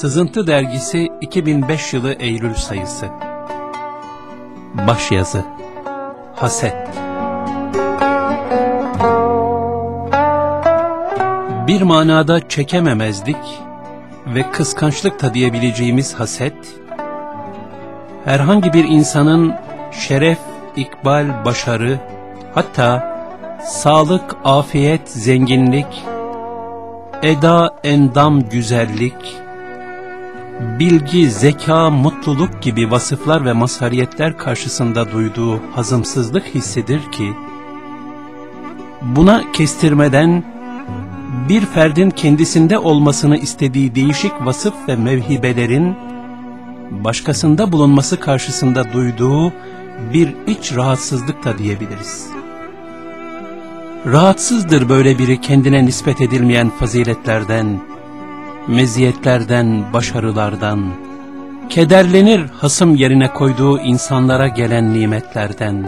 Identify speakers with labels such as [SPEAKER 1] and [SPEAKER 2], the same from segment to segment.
[SPEAKER 1] Sızıntı Dergisi 2005 yılı Eylül sayısı. Başyazı Haset. Bir manada çekememezlik ve kıskançlık da diyebileceğimiz haset, herhangi bir insanın şeref, ikbal, başarı, hatta sağlık, afiyet, zenginlik, eda, endam, güzellik, bilgi, zeka, mutluluk gibi vasıflar ve mazhariyetler karşısında duyduğu hazımsızlık hissidir ki, buna kestirmeden bir ferdin kendisinde olmasını istediği değişik vasıf ve mevhibelerin başkasında bulunması karşısında duyduğu bir iç rahatsızlık da diyebiliriz. Rahatsızdır böyle biri kendine nispet edilmeyen faziletlerden, meziyetlerden, başarılardan, kederlenir hasım yerine koyduğu insanlara gelen nimetlerden,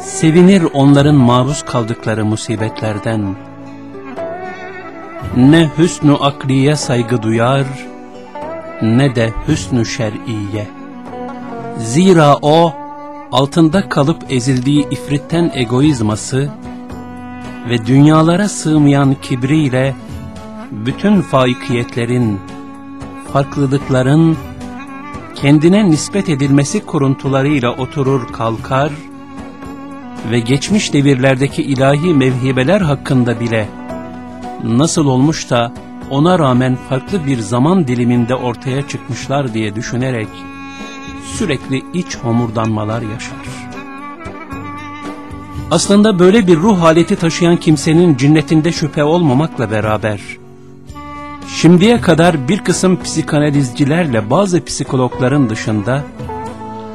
[SPEAKER 1] sevinir onların maruz kaldıkları musibetlerden, ne hüsnü akliye saygı duyar, ne de hüsnü şer'iye. Zira o, altında kalıp ezildiği ifritten egoizması ve dünyalara sığmayan kibriyle bütün faikiyetlerin, farklılıkların kendine nispet edilmesi kuruntularıyla oturur kalkar ve geçmiş devirlerdeki ilahi mevhibeler hakkında bile nasıl olmuş da ona rağmen farklı bir zaman diliminde ortaya çıkmışlar diye düşünerek sürekli iç homurdanmalar yaşar. Aslında böyle bir ruh haleti taşıyan kimsenin cinnetinde şüphe olmamakla beraber, şimdiye kadar bir kısım psikanalizcilerle bazı psikologların dışında,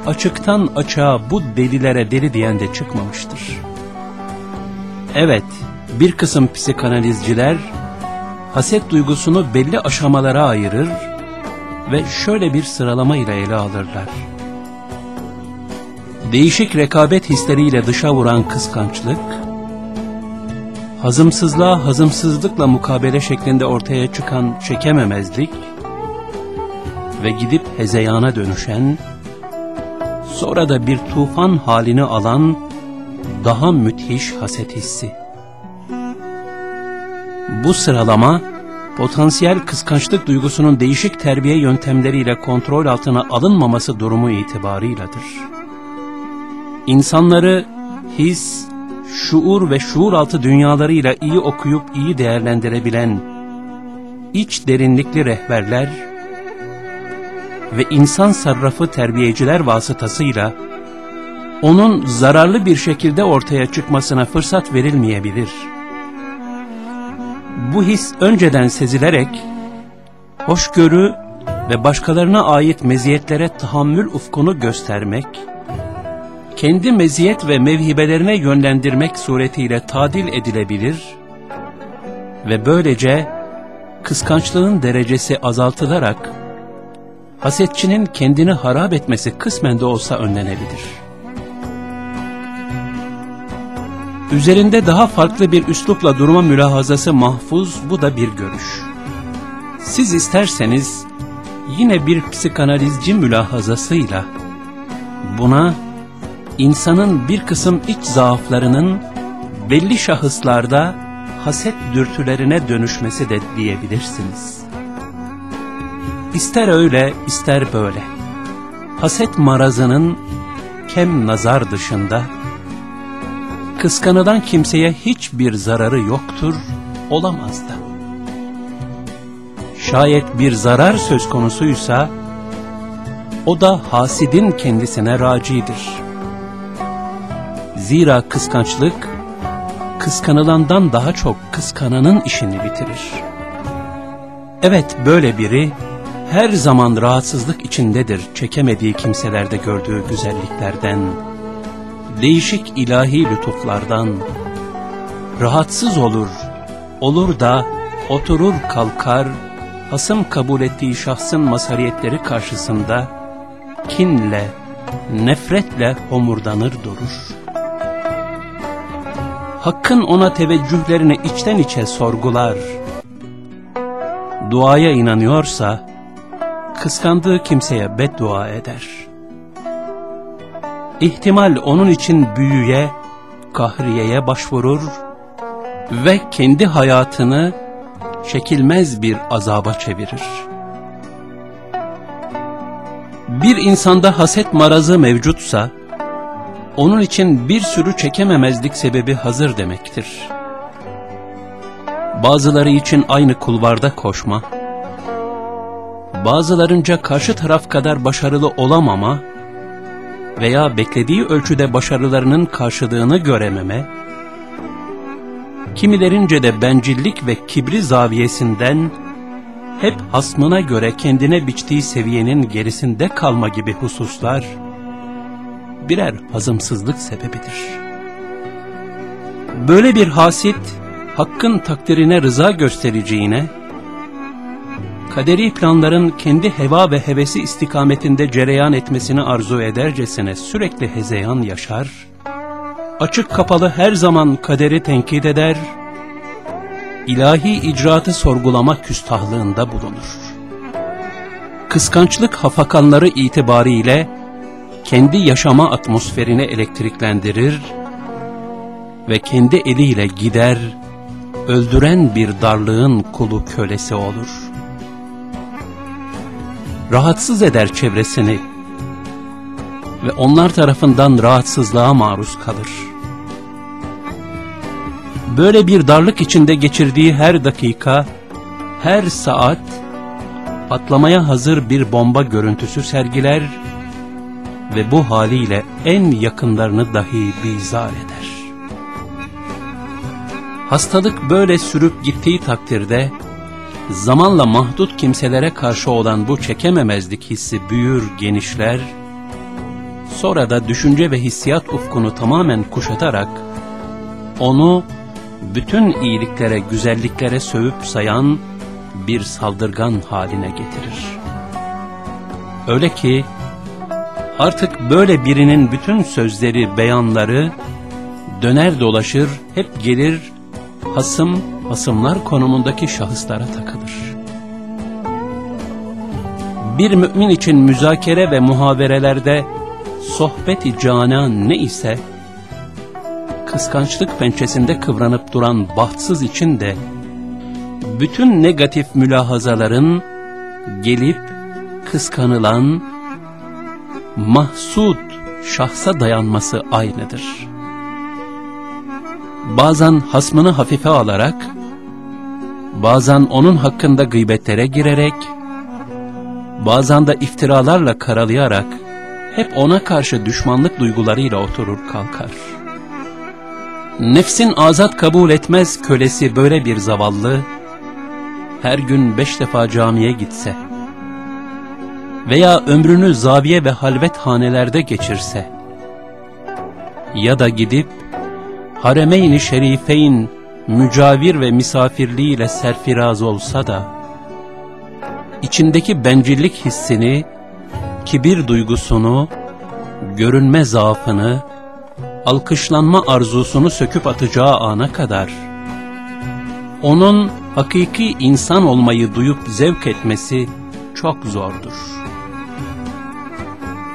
[SPEAKER 1] açıktan açığa bu delilere deli diyen de çıkmamıştır. Evet, bir kısım psikanalizciler, haset duygusunu belli aşamalara ayırır ve şöyle bir sıralama ile ele alırlar. Değişik rekabet hisleriyle dışa vuran kıskançlık, hazımsızlığa hazımsızlıkla mukabele şeklinde ortaya çıkan çekememezlik ve gidip hezeyana dönüşen, sonra da bir tufan halini alan daha müthiş haset hissi. Bu sıralama, potansiyel kıskançlık duygusunun değişik terbiye yöntemleriyle kontrol altına alınmaması durumu itibarıyladır. İnsanları his, şuur ve şuur altı dünyalarıyla iyi okuyup iyi değerlendirebilen iç derinlikli rehberler ve insan sarrafı terbiyeciler vasıtasıyla onun zararlı bir şekilde ortaya çıkmasına fırsat verilmeyebilir.'' bu his önceden sezilerek hoşgörü ve başkalarına ait meziyetlere tahammül ufkunu göstermek, kendi meziyet ve mevhibelerine yönlendirmek suretiyle tadil edilebilir ve böylece kıskançlığın derecesi azaltılarak hasetçinin kendini harap etmesi kısmen de olsa önlenebilir.'' Üzerinde daha farklı bir üslupla durma mülahazası mahfuz, bu da bir görüş. Siz isterseniz yine bir psikanalizci mülahazasıyla buna insanın bir kısım iç zaaflarının belli şahıslarda haset dürtülerine dönüşmesi de diyebilirsiniz. İster öyle ister böyle. Haset marazının kem nazar dışında kıskanılan kimseye hiçbir zararı yoktur, olamaz da. Şayet bir zarar söz konusuysa, o da hasidin kendisine racidir. Zira kıskançlık, kıskanılandan daha çok kıskananın işini bitirir. Evet böyle biri, her zaman rahatsızlık içindedir çekemediği kimselerde gördüğü güzelliklerden, değişik ilahi lütuflardan rahatsız olur, olur da oturur kalkar, hasım kabul ettiği şahsın mazhariyetleri karşısında kinle, nefretle homurdanır durur. Hakkın ona teveccühlerini içten içe sorgular. duaya inanıyorsa, kıskandığı kimseye beddua eder. İhtimal onun için büyüye, kahriyeye başvurur ve kendi hayatını çekilmez bir azaba çevirir. Bir insanda haset marazı mevcutsa, onun için bir sürü çekememezlik sebebi hazır demektir. Bazıları için aynı kulvarda koşma, bazılarınca karşı taraf kadar başarılı olamama veya beklediği ölçüde başarılarının karşılığını görememe, kimilerince de bencillik ve kibri zaviyesinden hep hasmına göre kendine biçtiği seviyenin gerisinde kalma gibi hususlar, birer hazımsızlık sebebidir. Böyle bir hasit, hakkın takdirine rıza göstereceğine, kaderi planların kendi heva ve hevesi istikametinde cereyan etmesini arzu edercesine sürekli hezeyan yaşar, açık kapalı her zaman kaderi tenkit eder, ilahi icraatı sorgulama küstahlığında bulunur. Kıskançlık hafakanları itibariyle kendi yaşama atmosferini elektriklendirir ve kendi eliyle gider, öldüren bir darlığın kulu kölesi olur. Rahatsız eder çevresini ve onlar tarafından rahatsızlığa maruz kalır. Böyle bir darlık içinde geçirdiği her dakika, her saat patlamaya hazır bir bomba görüntüsü sergiler ve bu haliyle en yakınlarını dahi bizar eder. Hastalık böyle sürüp gittiği takdirde, zamanla mahdut kimselere karşı olan bu çekememezlik hissi büyür, genişler, sonra da düşünce ve hissiyat ufkunu tamamen kuşatarak, onu bütün iyiliklere, güzelliklere sövüp sayan bir saldırgan haline getirir. Öyle ki, artık böyle birinin bütün sözleri, beyanları, döner dolaşır, hep gelir, hasım, hasımlar konumundaki şahıslara takılır. Bir mümin için müzakere ve muhaverelerde sohbet-i canan ne ise, kıskançlık pençesinde kıvranıp duran bahtsız için de, bütün negatif mülahazaların gelip kıskanılan, mahsud şahsa dayanması aynıdır. Bazen hasmını hafife alarak, bazen onun hakkında gıybetlere girerek, bazen de iftiralarla karalayarak, hep ona karşı düşmanlık duygularıyla oturur kalkar. Nefsin azat kabul etmez kölesi böyle bir zavallı, her gün beş defa camiye gitse veya ömrünü zaviye ve halvet hanelerde geçirse ya da gidip haremeyn-i şerifeyn mücavir ve misafirliğiyle serfiraz olsa da içindeki bencillik hissini, kibir duygusunu, görünme zaafını, alkışlanma arzusunu söküp atacağı ana kadar onun hakiki insan olmayı duyup zevk etmesi çok zordur.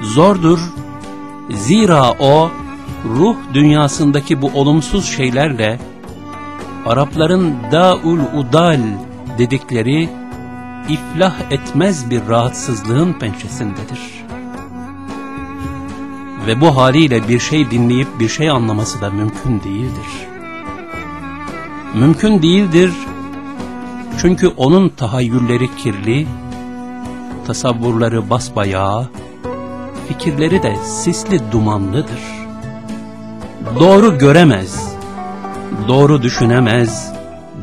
[SPEAKER 1] Zordur, zira o, ruh dünyasındaki bu olumsuz şeylerle, Arapların da'ul udal dedikleri, iflah etmez bir rahatsızlığın pençesindedir. Ve bu haliyle bir şey dinleyip bir şey anlaması da mümkün değildir. Mümkün değildir çünkü onun tahayyülleri kirli, tasavvurları basbayağı, fikirleri de sisli dumanlıdır. Doğru göremez, doğru düşünemez,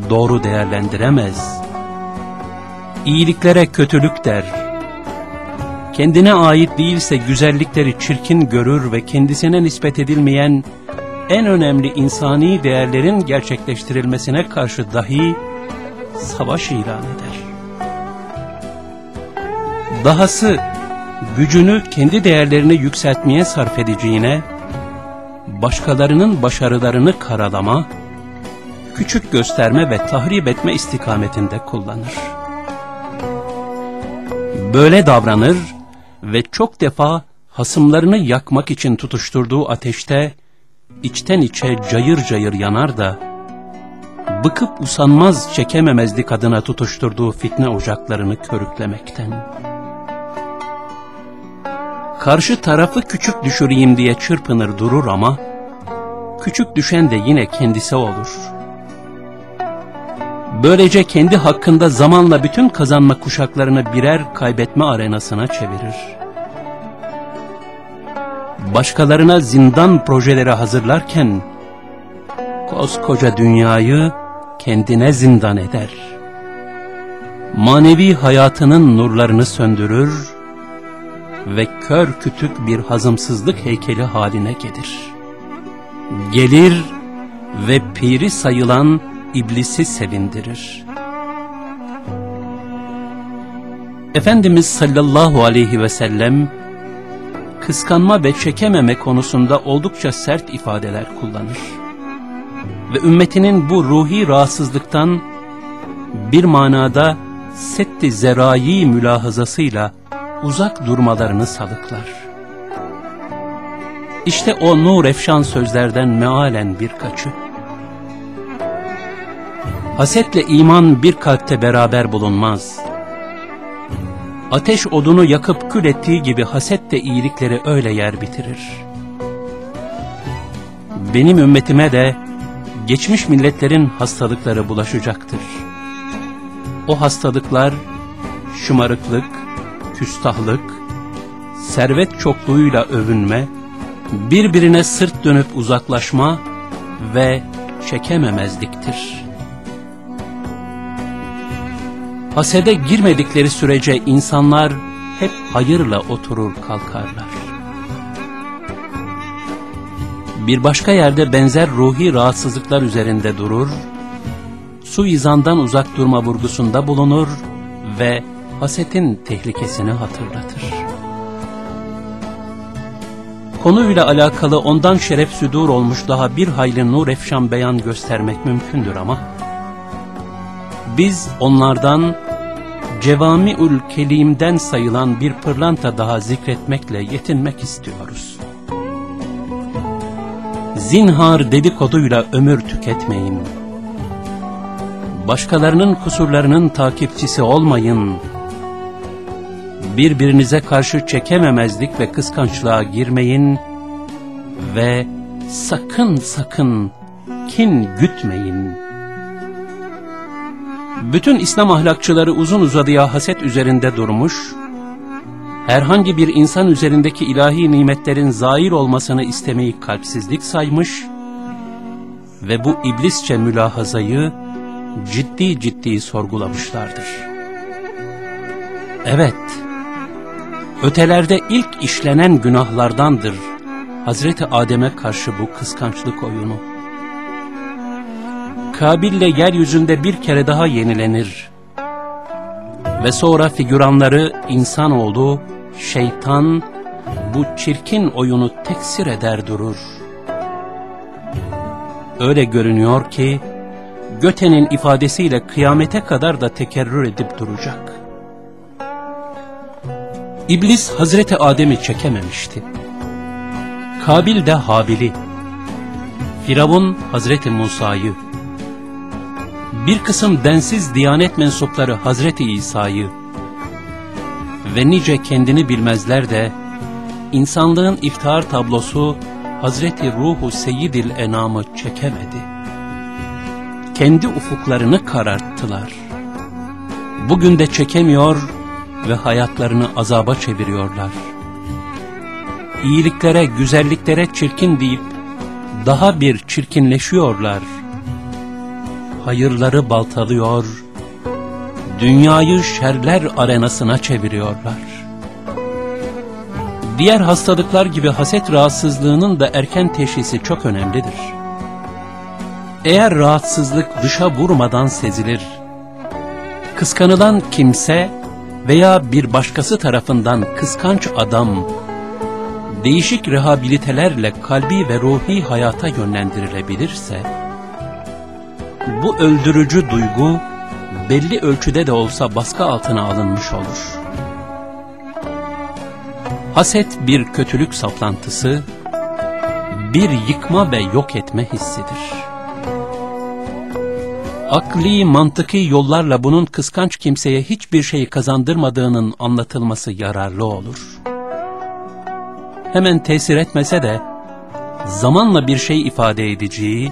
[SPEAKER 1] doğru değerlendiremez. İyiliklere kötülük der. Kendine ait değilse güzellikleri çirkin görür ve kendisine nispet edilmeyen en önemli insani değerlerin gerçekleştirilmesine karşı dahi savaş ilan eder. Dahası gücünü kendi değerlerini yükseltmeye sarf edeceğine, başkalarının başarılarını karalama, küçük gösterme ve tahrip etme istikametinde kullanır. Böyle davranır ve çok defa hasımlarını yakmak için tutuşturduğu ateşte içten içe cayır cayır yanar da bıkıp usanmaz çekememezlik adına tutuşturduğu fitne ocaklarını körüklemekten. Karşı tarafı küçük düşüreyim diye çırpınır durur ama küçük düşen de yine kendisi olur. Böylece kendi hakkında zamanla bütün kazanma kuşaklarını birer kaybetme arenasına çevirir. Başkalarına zindan projeleri hazırlarken koskoca dünyayı kendine zindan eder. Manevi hayatının nurlarını söndürür ve kör kütük bir hazımsızlık heykeli haline gelir. Gelir ve piri sayılan iblisi sevindirir. Efendimiz sallallahu aleyhi ve sellem kıskanma ve çekememe konusunda oldukça sert ifadeler kullanır. Ve ümmetinin bu ruhi rahatsızlıktan bir manada setti zerayi mülahazasıyla uzak durmalarını salıklar. İşte o nur efşan sözlerden mealen birkaçı. Hasetle iman bir kalpte beraber bulunmaz. Ateş odunu yakıp kül ettiği gibi haset de iyilikleri öyle yer bitirir. Benim ümmetime de geçmiş milletlerin hastalıkları bulaşacaktır. O hastalıklar şımarıklık, küstahlık, servet çokluğuyla övünme, birbirine sırt dönüp uzaklaşma ve çekememezliktir. Hasede girmedikleri sürece insanlar hep hayırla oturur kalkarlar. Bir başka yerde benzer ruhi rahatsızlıklar üzerinde durur, suizandan uzak durma vurgusunda bulunur ve hasetin tehlikesini hatırlatır. Konuyla alakalı ondan şeref südur olmuş daha bir hayli nur efşan beyan göstermek mümkündür ama, biz onlardan Cevamiül Kelim'den sayılan bir pırlanta daha zikretmekle yetinmek istiyoruz. Zinhar dedikoduyla ömür tüketmeyin. Başkalarının kusurlarının takipçisi olmayın birbirinize karşı çekememezlik ve kıskançlığa girmeyin ve sakın sakın kin gütmeyin. Bütün İslam ahlakçıları uzun uzadıya haset üzerinde durmuş, herhangi bir insan üzerindeki ilahi nimetlerin zahir olmasını istemeyi kalpsizlik saymış ve bu iblisçe mülahazayı ciddi ciddi sorgulamışlardır. Evet, Ötelerde ilk işlenen günahlardandır Hazreti Adem'e karşı bu kıskançlık oyunu. Kabil'le yeryüzünde bir kere daha yenilenir. Ve sonra figüranları insanoğlu, şeytan bu çirkin oyunu teksir eder durur. Öyle görünüyor ki Göte'nin ifadesiyle kıyamete kadar da tekerrür edip duracak. İblis Hazreti Adem'i çekememişti. Kabil de Habil'i, Firavun Hazreti Musa'yı, bir kısım densiz diyanet mensupları Hazreti İsa'yı ve nice kendini bilmezler de insanlığın iftihar tablosu Hazreti Ruhu Seyyidil Enam'ı çekemedi. Kendi ufuklarını kararttılar. Bugün de çekemiyor ve hayatlarını azaba çeviriyorlar. İyiliklere, güzelliklere çirkin deyip daha bir çirkinleşiyorlar. Hayırları baltalıyor, dünyayı şerler arenasına çeviriyorlar. Diğer hastalıklar gibi haset rahatsızlığının da erken teşhisi çok önemlidir. Eğer rahatsızlık dışa vurmadan sezilir, kıskanılan kimse veya bir başkası tarafından kıskanç adam, değişik rehabilitelerle kalbi ve ruhi hayata yönlendirilebilirse, bu öldürücü duygu belli ölçüde de olsa baskı altına alınmış olur. Haset bir kötülük saplantısı, bir yıkma ve yok etme hissidir. Akli, mantıki yollarla bunun kıskanç kimseye hiçbir şey kazandırmadığının anlatılması yararlı olur. Hemen tesir etmese de, zamanla bir şey ifade edeceği,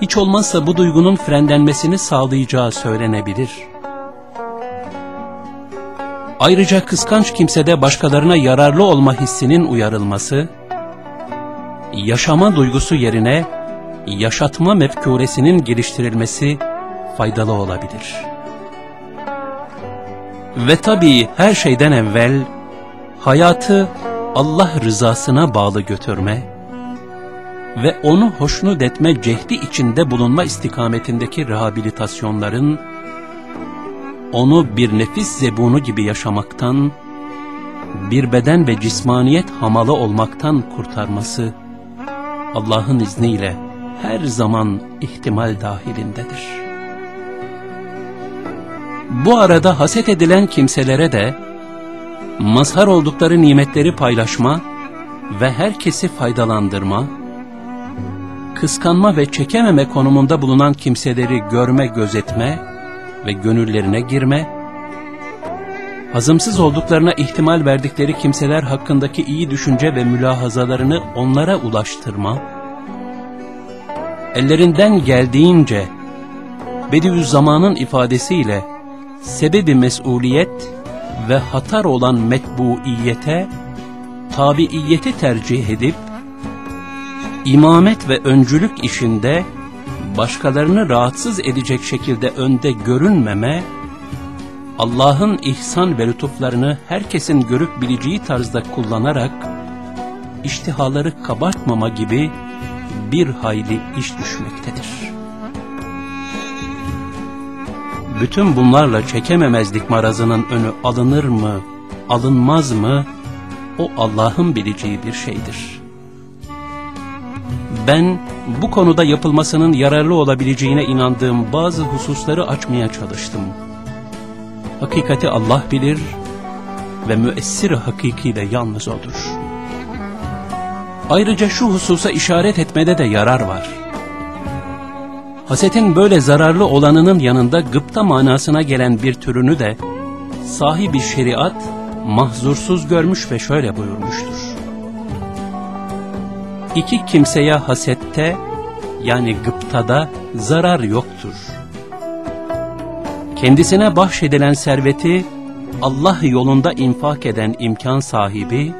[SPEAKER 1] hiç olmazsa bu duygunun frenlenmesini sağlayacağı söylenebilir. Ayrıca kıskanç kimsede başkalarına yararlı olma hissinin uyarılması, yaşama duygusu yerine yaşatma mefkuresinin geliştirilmesi faydalı olabilir. Ve tabii her şeyden evvel hayatı Allah rızasına bağlı götürme ve onu hoşnut etme cehdi içinde bulunma istikametindeki rehabilitasyonların onu bir nefis zebunu gibi yaşamaktan, bir beden ve cismaniyet hamalı olmaktan kurtarması Allah'ın izniyle her zaman ihtimal dahilindedir. Bu arada haset edilen kimselere de mazhar oldukları nimetleri paylaşma ve herkesi faydalandırma, kıskanma ve çekememe konumunda bulunan kimseleri görme, gözetme ve gönüllerine girme, hazımsız olduklarına ihtimal verdikleri kimseler hakkındaki iyi düşünce ve mülahazalarını onlara ulaştırma, ellerinden geldiğince Bediüzzaman'ın ifadesiyle sebebi mesuliyet ve hatar olan metbuiyete, tabiiyeti tercih edip, imamet ve öncülük işinde başkalarını rahatsız edecek şekilde önde görünmeme, Allah'ın ihsan ve lütuflarını herkesin görüp bileceği tarzda kullanarak, iştihaları kabartmama gibi bir hayli iş düşmektedir. Bütün bunlarla çekememezlik marazının önü alınır mı, alınmaz mı, o Allah'ın bileceği bir şeydir. Ben bu konuda yapılmasının yararlı olabileceğine inandığım bazı hususları açmaya çalıştım. Hakikati Allah bilir ve müessir hakiki de yalnız odur. Ayrıca şu hususa işaret etmede de yarar var. Hasetin böyle zararlı olanının yanında gıpta manasına gelen bir türünü de sahibi şeriat mahzursuz görmüş ve şöyle buyurmuştur. İki kimseye hasette yani gıptada zarar yoktur. Kendisine bahşedilen serveti Allah yolunda infak eden imkan sahibi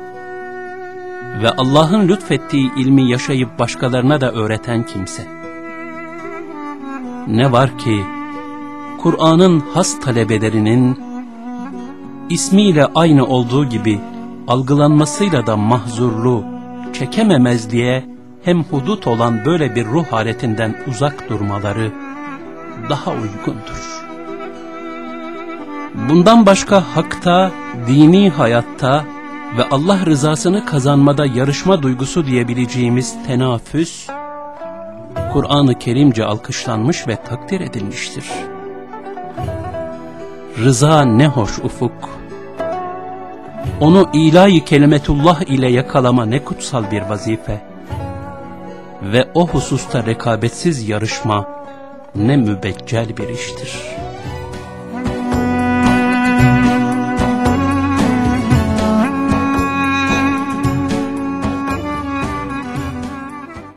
[SPEAKER 1] ve Allah'ın lütfettiği ilmi yaşayıp başkalarına da öğreten kimse. Ne var ki Kur'an'ın has talebelerinin ismiyle aynı olduğu gibi algılanmasıyla da mahzurlu, çekememezliğe hem hudut olan böyle bir ruh haletinden uzak durmaları daha uygundur. Bundan başka hakta, dini hayatta ve Allah rızasını kazanmada yarışma duygusu diyebileceğimiz tenafüs, Kur'an-ı Kerimce alkışlanmış ve takdir edilmiştir. Rıza ne hoş ufuk, onu ilahi kelimetullah ile yakalama ne kutsal bir vazife ve o hususta rekabetsiz yarışma ne mübeccel bir iştir.''